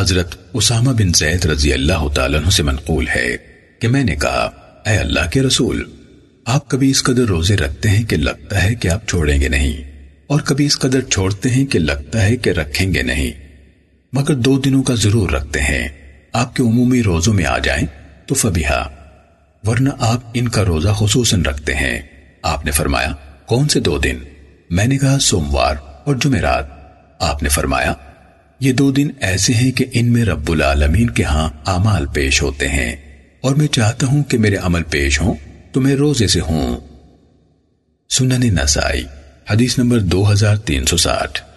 حضرت اسامہ بن زید رضی اللہ تعالیٰ عنہ سے منقول ہے کہ میں نے کہا، اے اللہ کے رسول، آپ کبھی اس قدر روزے رکھتے ہیں کہ لگتا ہے کہ آپ چھوڑیں گے نہیں، اور کبھی اس قدر چھوڑتے ہیں کہ لگتا ہے کہ رکھیں گے نہیں۔ مگر دو دنوں کا ضرور رکھتے ہیں۔ آپ کے عمومی روزوں میں آ جائیں تو فبیہا ورنہ آپ ان کا روزہ خصوصاً رکھتے ہیں۔ آپ نے فرمایا، کون سے دو دن؟ میں نے کہا، سوموار اور جمعرات۔ آپ نے فرمایا یہ دو دن ایسے ہیں کہ ان میں رب العالمین کے ہاں اعمال پیش ہوتے ہیں اور میں چاہتا ہوں کہ میرے عمل پیش ہوں تو میں روزے سے ہوں۔ سنن نسائی، حدیث نمبر دو ہزار تین سو ساٹھ۔